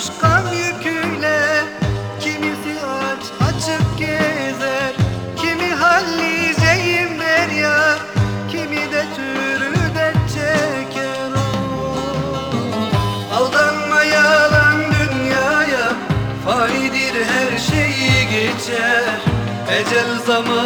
sarhoş gam yüküyle Kimisi aç açık gezer. Kimi halli zeyim ya Kimi de türü de çeker. O Aldanma yalan dünyaya Fanidir her şeyi geçer. Ecel zaman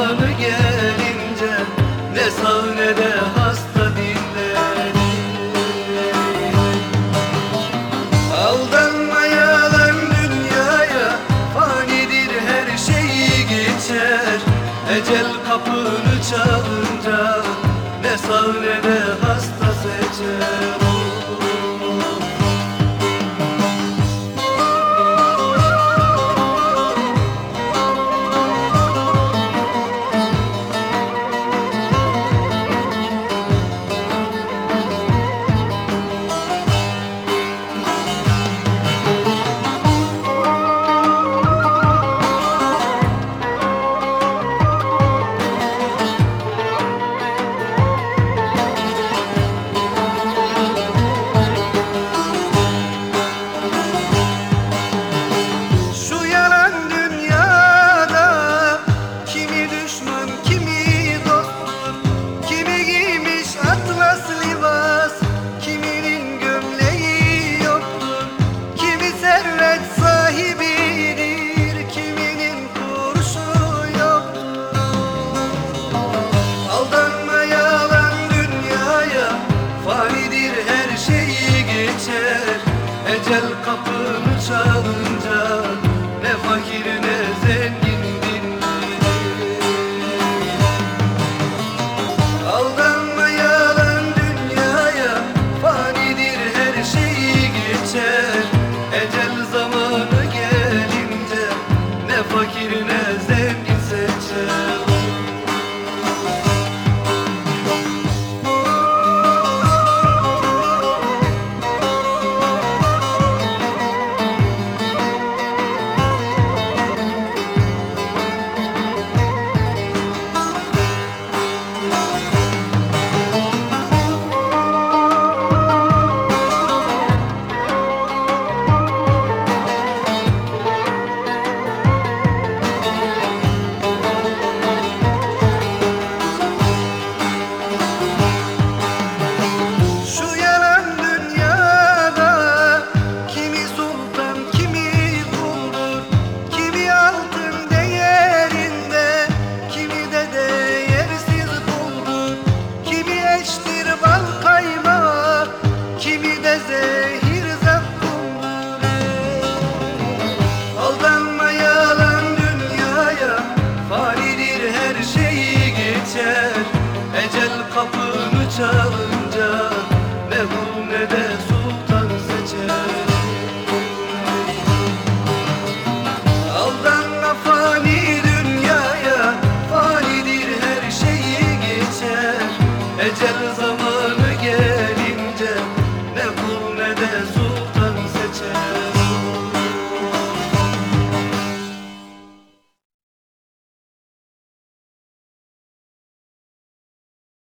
Ne geçer Ecel kapını çalınca